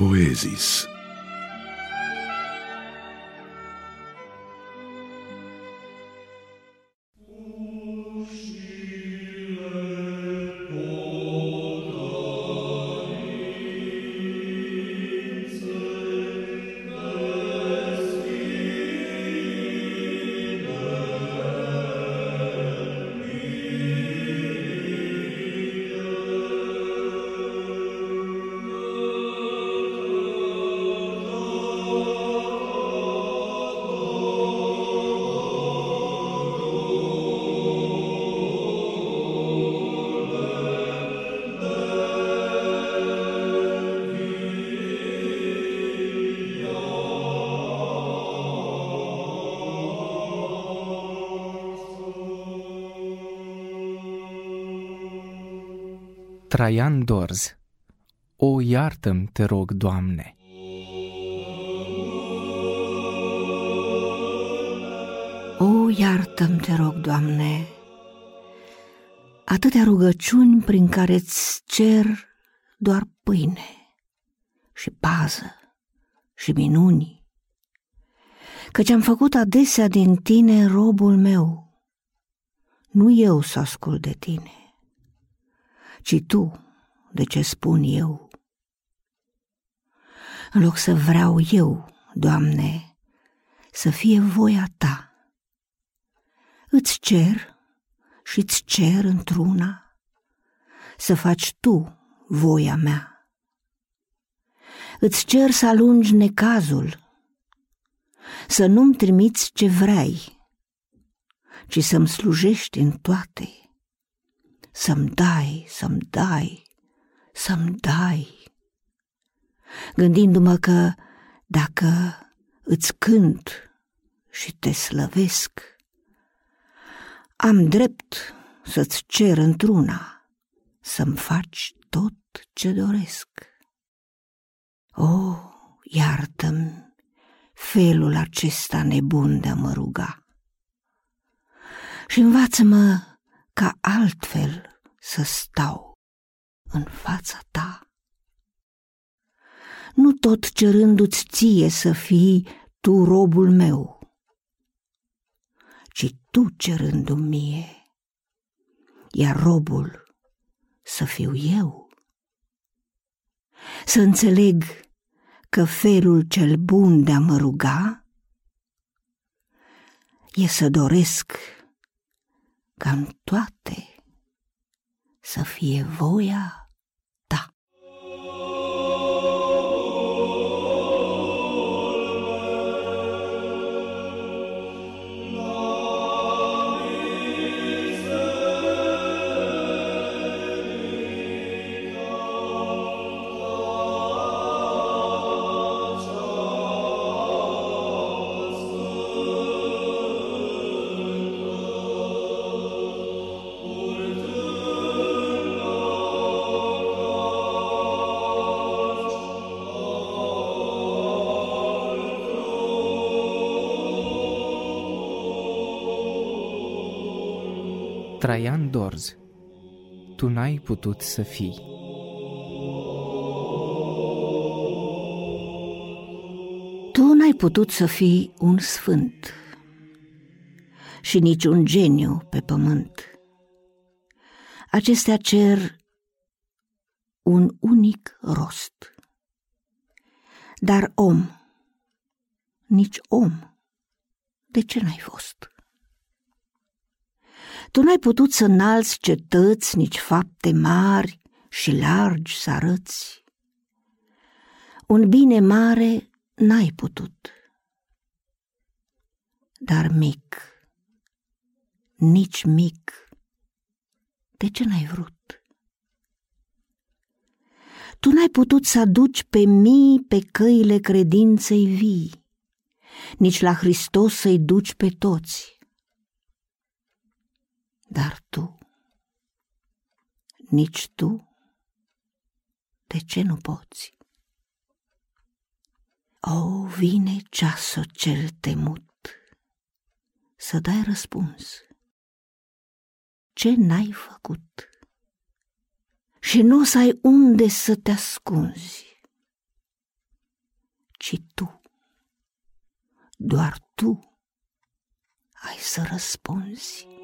poesis. Traian Dorz O iartă-mi, te rog, Doamne! O, iartă-mi, te rog, Doamne, atâtea rugăciuni prin care îți cer doar pâine și pază și minuni, căci am făcut adesea din tine robul meu, nu eu să ascult de tine ci tu de ce spun eu. În loc să vreau eu, Doamne, să fie voia Ta, îți cer și îți cer într-una să faci Tu voia mea. Îți cer să alungi necazul, să nu-mi trimiți ce vrei, ci să-mi slujești în toate să-mi dai, să-mi dai, să-mi dai. Gândindu-mă că dacă îți cânt și te slăvesc, am drept să-ți cer într-una să-mi faci tot ce doresc. O, iartă-mi felul acesta nebun de a mă ruga și învață-mă ca altfel să stau în fața ta. Nu tot cerându-ți ție să fii tu robul meu, ci tu cerându-mi mie, iar robul să fiu eu. Să înțeleg că felul cel bun de a mă ruga e să doresc ca în toate să fie voia Traian Dorz Tu n-ai putut să fii Tu n-ai putut să fii un sfânt și nici un geniu pe pământ. Acestea cer un unic rost. Dar om, nici om, de ce n-ai fost? Tu n-ai putut să înalți cetăți, nici fapte mari și largi să arăți. Un bine mare n-ai putut, dar mic, nici mic, de ce n-ai vrut? Tu n-ai putut să aduci pe mii pe căile credinței vii, nici la Hristos să-i duci pe toți dar tu, nici tu, de ce nu poți? O, vine ceasul cel temut să dai răspuns. Ce n-ai făcut? Și nu o să ai unde să te ascunzi. ci tu, doar tu ai să răspunzi.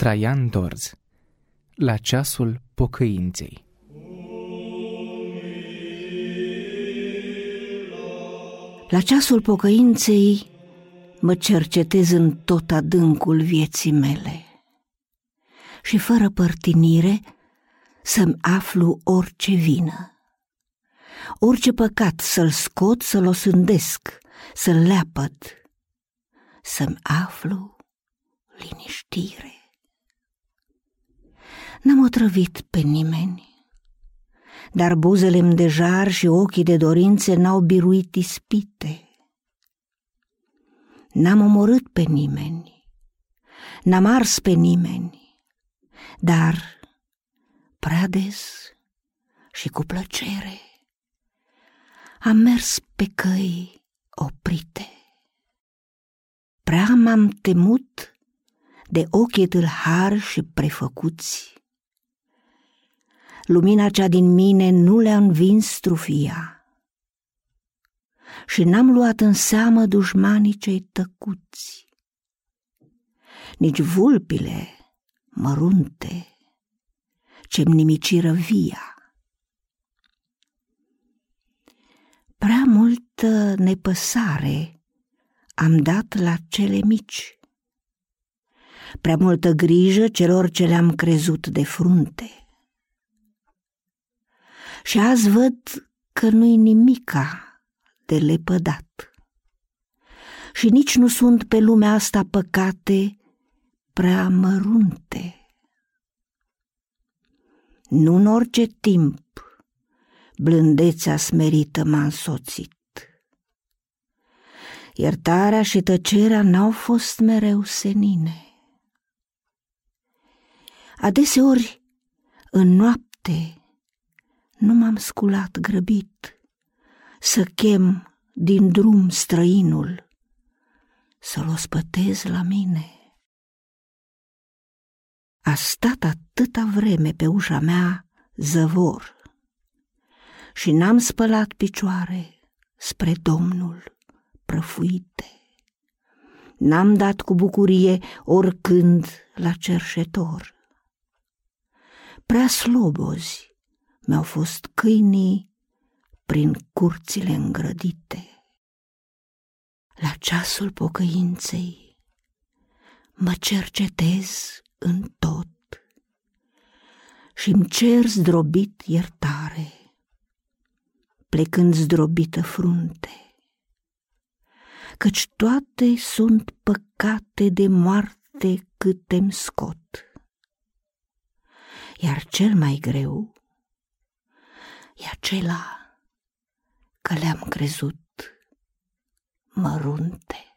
Traian Dorz La ceasul pocăinței La ceasul pocăinței mă cercetez în tot adâncul vieții mele și fără părtinire să-mi aflu orice vină. Orice păcat să-l scot, să-l osândesc, să-l leapăd, să-mi aflu liniștire. N-am otrăvit pe nimeni, dar buzele de jar și ochii de dorințe n-au biruit ispite. N-am omorât pe nimeni, n-am ars pe nimeni, dar prea des și cu plăcere am mers pe căi oprite. Prea m-am temut de ochii tâlhari și prefăcuți lumina cea din mine nu le-a învins strufia. Și n-am luat în seamă dușmanii cei tăcuți, nici vulpile mărunte ce-mi nimiciră via. Prea multă nepăsare am dat la cele mici, prea multă grijă celor ce le-am crezut de frunte și azi văd că nu-i nimica de lepădat. Și nici nu sunt pe lumea asta păcate prea mărunte. Nu în orice timp blândețea smerită m-a însoțit. Iertarea și tăcerea n-au fost mereu senine. Adeseori, în noapte, nu m-am sculat grăbit să chem din drum străinul, să-l ospătez la mine. A stat atâta vreme pe ușa mea zăvor și n-am spălat picioare spre Domnul prăfuite. N-am dat cu bucurie oricând la cerșetor. Prea slobozi mi-au fost câinii prin curțile îngrădite. La ceasul pocăinței mă cercetez în tot și îmi cer zdrobit iertare, plecând zdrobită frunte, căci toate sunt păcate de moarte cât îmi scot. Iar cel mai greu e acela că le-am crezut mărunte.